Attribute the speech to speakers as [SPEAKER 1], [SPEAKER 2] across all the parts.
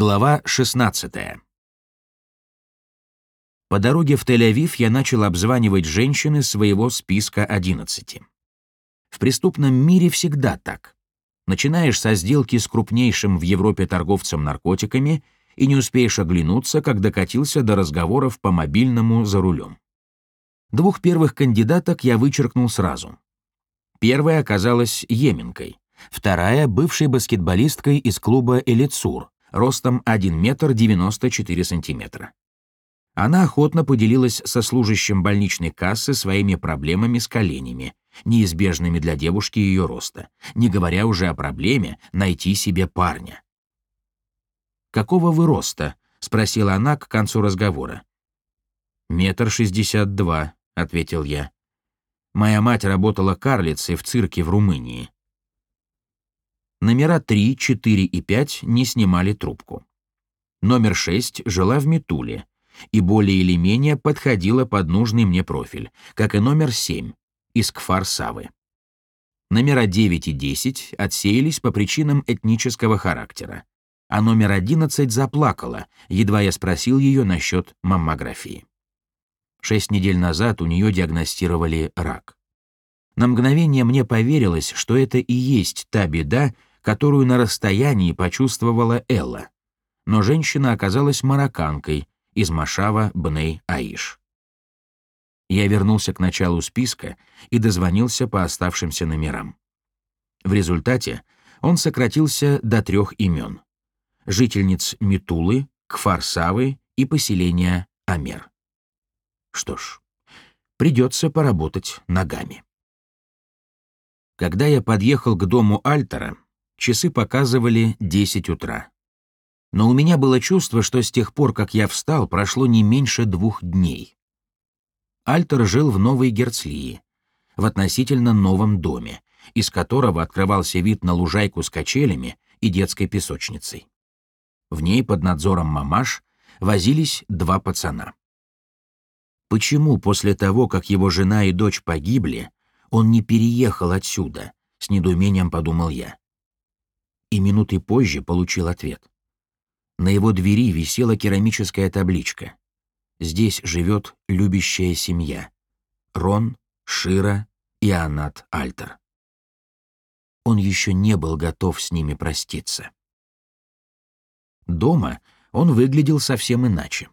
[SPEAKER 1] Глава 16. По дороге в Тель-Авив я начал обзванивать женщины своего списка 11. В преступном мире всегда так. Начинаешь со сделки с крупнейшим в Европе торговцем наркотиками и не успеешь оглянуться, как докатился до разговоров по мобильному за рулем. Двух первых кандидаток я вычеркнул сразу. Первая оказалась Еменкой, вторая — бывшей баскетболисткой из клуба «Элицур», ростом 1 метр 94 сантиметра. Она охотно поделилась со служащим больничной кассы своими проблемами с коленями, неизбежными для девушки ее роста, не говоря уже о проблеме найти себе парня. «Какого вы роста?» — спросила она к концу разговора. «Метр шестьдесят два», — ответил я. «Моя мать работала карлицей в цирке в Румынии. Номера 3, 4 и 5 не снимали трубку. Номер 6 жила в Метуле и более или менее подходила под нужный мне профиль, как и номер 7 из Кфар-Савы. Номера 9 и 10 отсеялись по причинам этнического характера, а номер 11 заплакала, едва я спросил ее насчет маммографии. Шесть недель назад у нее диагностировали рак. На мгновение мне поверилось, что это и есть та беда, которую на расстоянии почувствовала Элла. Но женщина оказалась марокканкой из Машава Бней Аиш. Я вернулся к началу списка и дозвонился по оставшимся номерам. В результате он сократился до трех имен — жительниц Митулы, Кфарсавы и поселения Амер. Что ж, придется поработать ногами. Когда я подъехал к дому Альтера, Часы показывали 10 утра. Но у меня было чувство, что с тех пор, как я встал, прошло не меньше двух дней. Альтер жил в Новой Герцлии, в относительно новом доме, из которого открывался вид на лужайку с качелями и детской песочницей. В ней под надзором мамаш возились два пацана. Почему после того, как его жена и дочь погибли, он не переехал отсюда, с недоумением подумал я и минуты позже получил ответ. На его двери висела керамическая табличка. «Здесь живет любящая семья. Рон, Шира и Анат Альтер». Он еще не был готов с ними проститься. Дома он выглядел совсем иначе.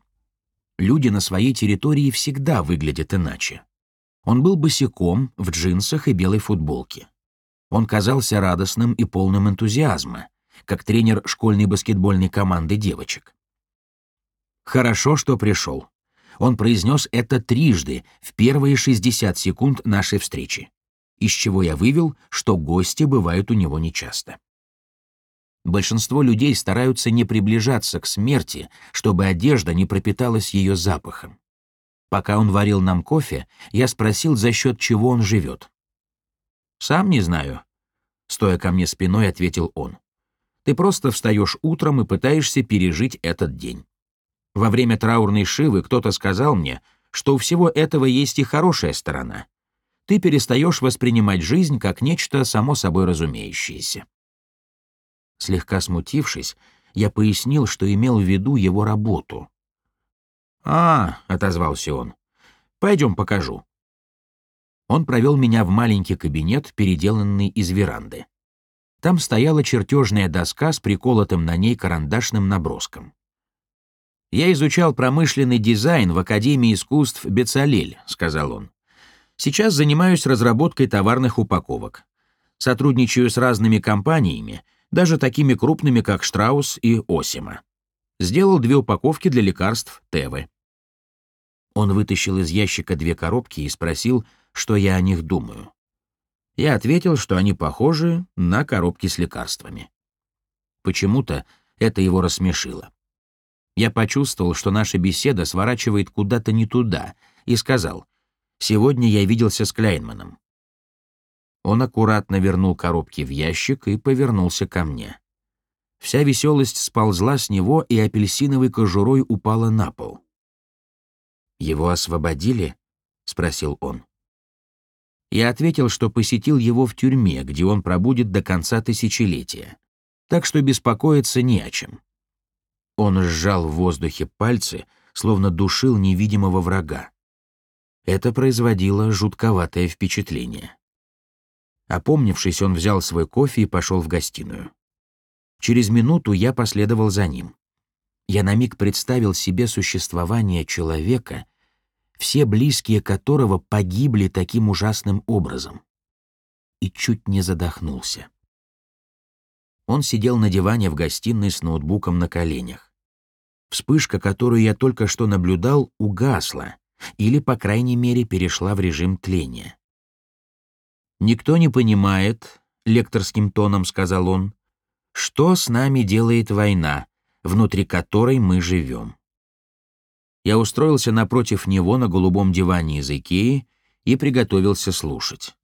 [SPEAKER 1] Люди на своей территории всегда выглядят иначе. Он был босиком, в джинсах и белой футболке. Он казался радостным и полным энтузиазма, как тренер школьной баскетбольной команды девочек. «Хорошо, что пришел». Он произнес это трижды в первые 60 секунд нашей встречи, из чего я вывел, что гости бывают у него нечасто. Большинство людей стараются не приближаться к смерти, чтобы одежда не пропиталась ее запахом. Пока он варил нам кофе, я спросил, за счет чего он живет. «Сам не знаю», — стоя ко мне спиной, ответил он. «Ты просто встаешь утром и пытаешься пережить этот день. Во время траурной шивы кто-то сказал мне, что у всего этого есть и хорошая сторона. Ты перестаешь воспринимать жизнь как нечто само собой разумеющееся». Слегка смутившись, я пояснил, что имел в виду его работу. «А, — отозвался он, — пойдем покажу. Он провел меня в маленький кабинет, переделанный из веранды. Там стояла чертежная доска с приколотым на ней карандашным наброском. «Я изучал промышленный дизайн в Академии искусств Бецалель», — сказал он. «Сейчас занимаюсь разработкой товарных упаковок. Сотрудничаю с разными компаниями, даже такими крупными, как Штраус и Осима. Сделал две упаковки для лекарств Тевы». Он вытащил из ящика две коробки и спросил, что я о них думаю. Я ответил, что они похожи на коробки с лекарствами. Почему-то это его рассмешило. Я почувствовал, что наша беседа сворачивает куда-то не туда, и сказал, «Сегодня я виделся с Кляйнманом». Он аккуратно вернул коробки в ящик и повернулся ко мне. Вся веселость сползла с него и апельсиновой кожурой упала на пол. «Его освободили?» — спросил он. Я ответил, что посетил его в тюрьме, где он пробудет до конца тысячелетия. Так что беспокоиться не о чем. Он сжал в воздухе пальцы, словно душил невидимого врага. Это производило жутковатое впечатление. Опомнившись, он взял свой кофе и пошел в гостиную. Через минуту я последовал за ним. Я на миг представил себе существование человека, все близкие которого погибли таким ужасным образом. И чуть не задохнулся. Он сидел на диване в гостиной с ноутбуком на коленях. Вспышка, которую я только что наблюдал, угасла, или, по крайней мере, перешла в режим тления. «Никто не понимает», — лекторским тоном сказал он, «что с нами делает война, внутри которой мы живем». Я устроился напротив него на голубом диване из Икеи и приготовился слушать.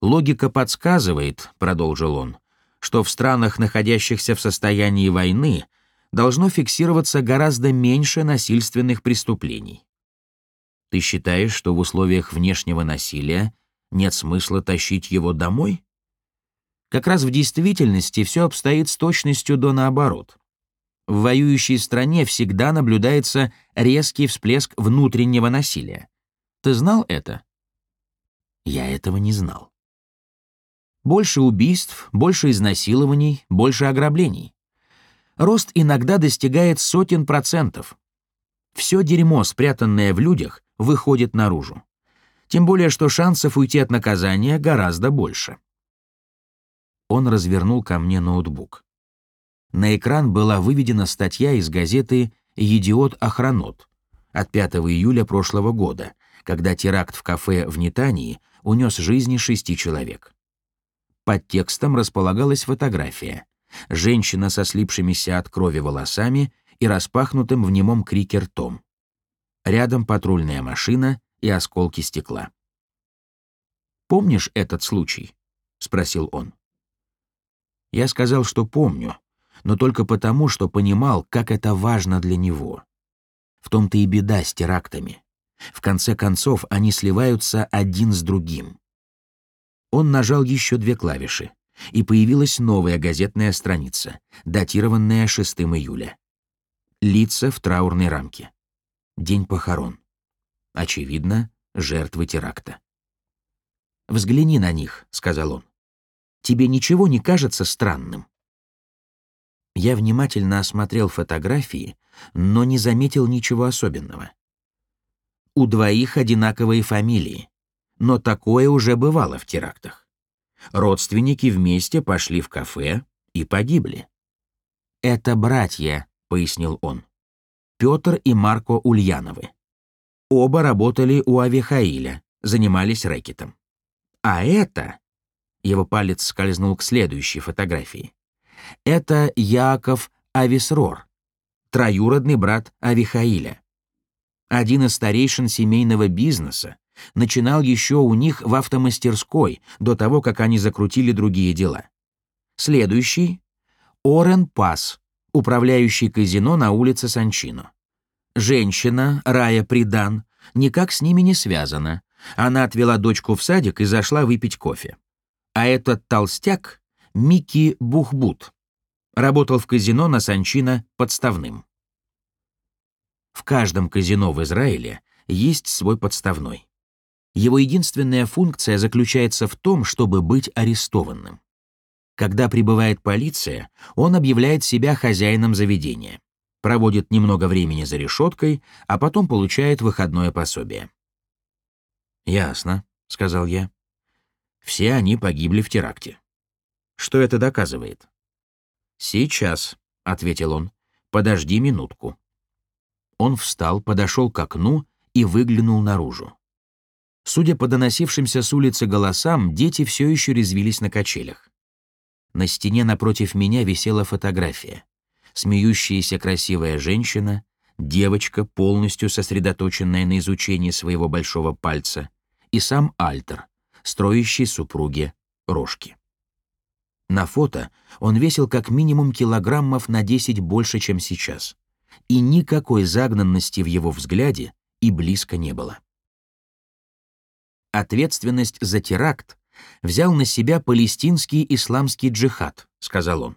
[SPEAKER 1] «Логика подсказывает», — продолжил он, что в странах, находящихся в состоянии войны, должно фиксироваться гораздо меньше насильственных преступлений. Ты считаешь, что в условиях внешнего насилия нет смысла тащить его домой? Как раз в действительности все обстоит с точностью до наоборот. В воюющей стране всегда наблюдается резкий всплеск внутреннего насилия. Ты знал это? Я этого не знал. Больше убийств, больше изнасилований, больше ограблений. Рост иногда достигает сотен процентов. Все дерьмо, спрятанное в людях, выходит наружу. Тем более, что шансов уйти от наказания гораздо больше. Он развернул ко мне ноутбук. На экран была выведена статья из газеты «Едиот-охранот» от 5 июля прошлого года, когда теракт в кафе в Нитании унес жизни шести человек. Под текстом располагалась фотография. Женщина со слипшимися от крови волосами и распахнутым в немом крике ртом. Рядом патрульная машина и осколки стекла. «Помнишь этот случай?» — спросил он. Я сказал, что помню, но только потому, что понимал, как это важно для него. В том-то и беда с терактами. В конце концов, они сливаются один с другим. Он нажал еще две клавиши, и появилась новая газетная страница, датированная 6 июля. Лица в траурной рамке. День похорон. Очевидно, жертвы теракта. «Взгляни на них», — сказал он. «Тебе ничего не кажется странным?» Я внимательно осмотрел фотографии, но не заметил ничего особенного. У двоих одинаковые фамилии, но такое уже бывало в терактах. Родственники вместе пошли в кафе и погибли. «Это братья», — пояснил он. «Петр и Марко Ульяновы. Оба работали у Авихаиля, занимались рэкетом. А это...» Его палец скользнул к следующей фотографии. «Это Яков Ависрор, троюродный брат Авихаиля. Один из старейшин семейного бизнеса, начинал еще у них в автомастерской, до того, как они закрутили другие дела. Следующий — Орен Пас, управляющий казино на улице Санчино. Женщина, Рая Придан, никак с ними не связана. Она отвела дочку в садик и зашла выпить кофе. А этот толстяк — Микки Бухбут. Работал в казино на Санчино подставным. В каждом казино в Израиле есть свой подставной. Его единственная функция заключается в том, чтобы быть арестованным. Когда прибывает полиция, он объявляет себя хозяином заведения, проводит немного времени за решеткой, а потом получает выходное пособие. «Ясно», — сказал я. «Все они погибли в теракте. Что это доказывает?» «Сейчас», — ответил он. «Подожди минутку». Он встал, подошел к окну и выглянул наружу. Судя по доносившимся с улицы голосам, дети все еще резвились на качелях. На стене напротив меня висела фотография. Смеющаяся красивая женщина, девочка, полностью сосредоточенная на изучении своего большого пальца, и сам Альтер, строящий супруге рожки. На фото он весил как минимум килограммов на 10 больше, чем сейчас, и никакой загнанности в его взгляде и близко не было. Ответственность за теракт взял на себя палестинский исламский джихад, сказал он.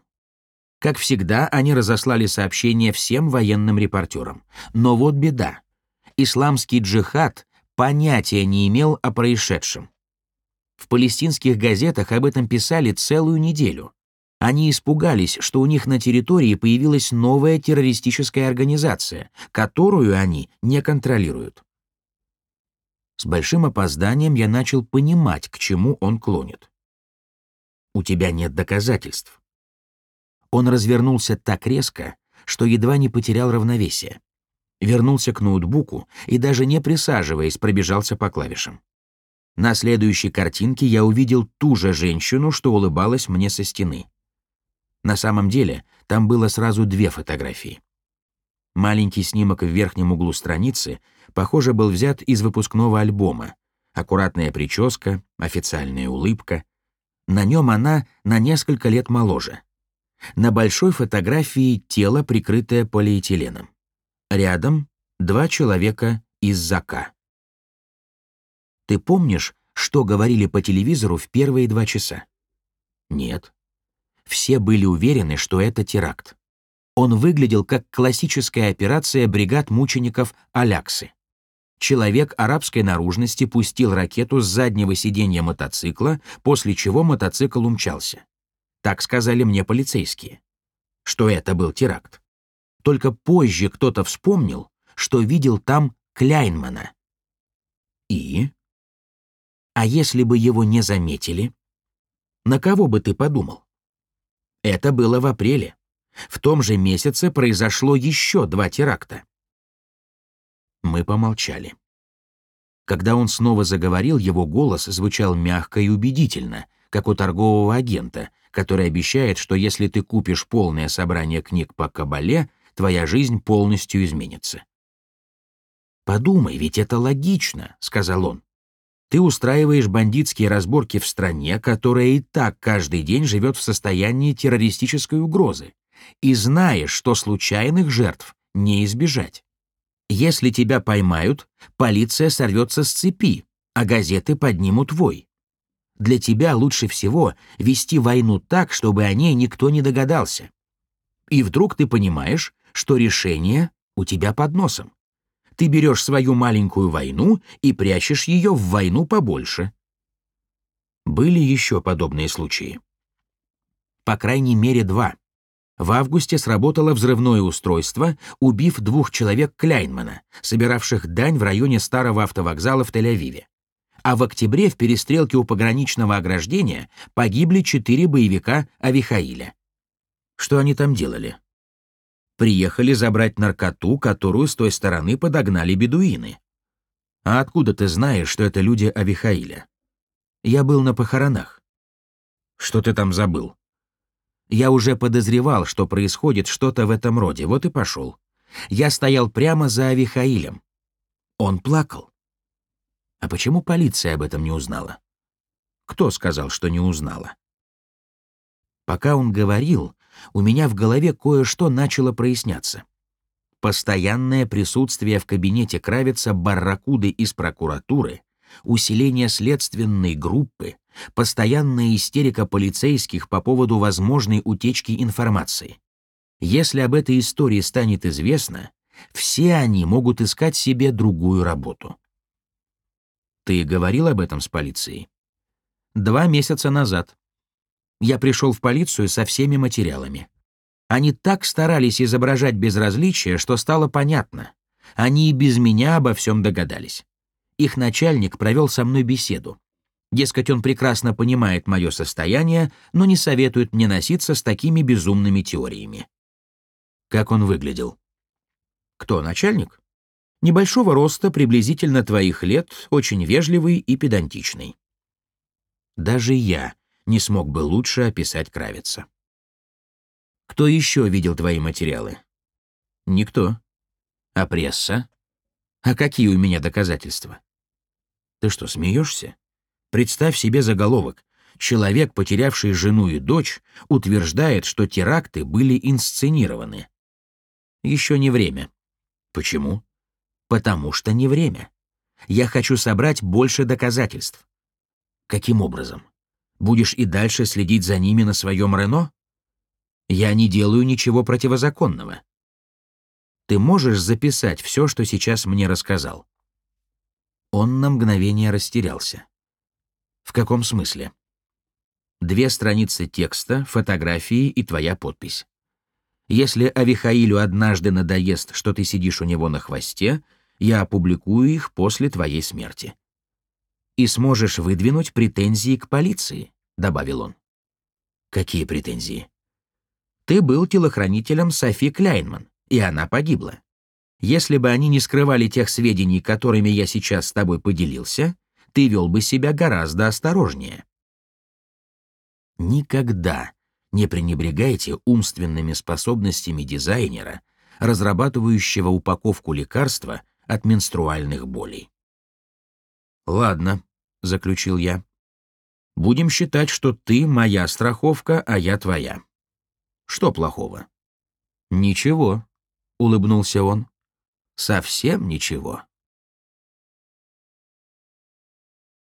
[SPEAKER 1] Как всегда, они разослали сообщение всем военным репортерам. Но вот беда. Исламский джихад понятия не имел о происшедшем. В палестинских газетах об этом писали целую неделю. Они испугались, что у них на территории появилась новая террористическая организация, которую они не контролируют. С большим опозданием я начал понимать, к чему он клонит. «У тебя нет доказательств». Он развернулся так резко, что едва не потерял равновесие. Вернулся к ноутбуку и даже не присаживаясь, пробежался по клавишам. На следующей картинке я увидел ту же женщину, что улыбалась мне со стены. На самом деле, там было сразу две фотографии. Маленький снимок в верхнем углу страницы, похоже, был взят из выпускного альбома. Аккуратная прическа, официальная улыбка. На нем она на несколько лет моложе. На большой фотографии тело, прикрытое полиэтиленом. Рядом два человека из ЗАКа. Ты помнишь, что говорили по телевизору в первые два часа? Нет. Все были уверены, что это теракт он выглядел как классическая операция бригад мучеников Аляксы. Человек арабской наружности пустил ракету с заднего сиденья мотоцикла, после чего мотоцикл умчался. Так сказали мне полицейские. Что это был теракт. Только позже кто-то вспомнил, что видел там Кляйнмана. И? А если бы его не заметили? На кого бы ты подумал? Это было в апреле. В том же месяце произошло еще два теракта. Мы помолчали. Когда он снова заговорил, его голос звучал мягко и убедительно, как у торгового агента, который обещает, что если ты купишь полное собрание книг по Кабале, твоя жизнь полностью изменится. «Подумай, ведь это логично», — сказал он. «Ты устраиваешь бандитские разборки в стране, которая и так каждый день живет в состоянии террористической угрозы и знаешь, что случайных жертв не избежать. Если тебя поймают, полиция сорвется с цепи, а газеты поднимут вой. Для тебя лучше всего вести войну так, чтобы о ней никто не догадался. И вдруг ты понимаешь, что решение у тебя под носом. Ты берешь свою маленькую войну и прячешь ее в войну побольше. Были еще подобные случаи. По крайней мере, два. В августе сработало взрывное устройство, убив двух человек Кляйнмана, собиравших дань в районе старого автовокзала в Тель-Авиве. А в октябре в перестрелке у пограничного ограждения погибли четыре боевика Авихаиля. Что они там делали? Приехали забрать наркоту, которую с той стороны подогнали бедуины. А откуда ты знаешь, что это люди Авихаиля? Я был на похоронах. Что ты там забыл? Я уже подозревал, что происходит что-то в этом роде, вот и пошел. Я стоял прямо за Авихаилем. Он плакал. А почему полиция об этом не узнала? Кто сказал, что не узнала? Пока он говорил, у меня в голове кое-что начало проясняться. Постоянное присутствие в кабинете Кравица барракуды из прокуратуры, усиление следственной группы, постоянная истерика полицейских по поводу возможной утечки информации. Если об этой истории станет известно, все они могут искать себе другую работу. Ты говорил об этом с полицией? Два месяца назад. Я пришел в полицию со всеми материалами. Они так старались изображать безразличие, что стало понятно. Они и без меня обо всем догадались. Их начальник провел со мной беседу. Дескать, он прекрасно понимает мое состояние, но не советует мне носиться с такими безумными теориями. Как он выглядел? Кто, начальник? Небольшого роста, приблизительно твоих лет, очень вежливый и педантичный. Даже я не смог бы лучше описать Кравица. Кто еще видел твои материалы? Никто. А пресса? А какие у меня доказательства? Ты что, смеешься? Представь себе заголовок. Человек, потерявший жену и дочь, утверждает, что теракты были инсценированы. Еще не время. Почему? Потому что не время. Я хочу собрать больше доказательств. Каким образом? Будешь и дальше следить за ними на своем Рено? Я не делаю ничего противозаконного. Ты можешь записать все, что сейчас мне рассказал?» Он на мгновение растерялся. «В каком смысле?» «Две страницы текста, фотографии и твоя подпись. Если Авихаилю однажды надоест, что ты сидишь у него на хвосте, я опубликую их после твоей смерти. И сможешь выдвинуть претензии к полиции», — добавил он. «Какие претензии?» «Ты был телохранителем Софи Кляйнман, и она погибла. Если бы они не скрывали тех сведений, которыми я сейчас с тобой поделился, ты вел бы себя гораздо осторожнее». Никогда не пренебрегайте умственными способностями дизайнера, разрабатывающего упаковку лекарства от менструальных болей. «Ладно», — заключил я. «Будем считать, что ты моя страховка, а я твоя. Что плохого?» «Ничего», — улыбнулся он. «Совсем ничего».